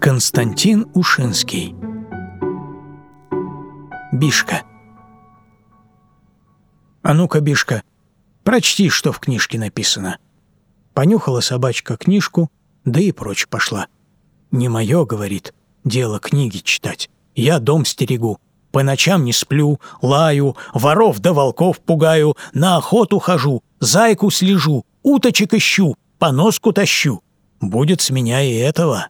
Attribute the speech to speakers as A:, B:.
A: Константин Ушинский Бишка А ну-ка, Бишка, прочти, что в книжке написано. Понюхала собачка книжку, да и прочь пошла. «Не мое, — говорит, — дело книги читать. Я дом стерегу, по ночам не сплю, лаю, воров да волков пугаю, на охоту хожу, зайку слежу, уточек ищу, по носку тащу. Будет с меня и этого».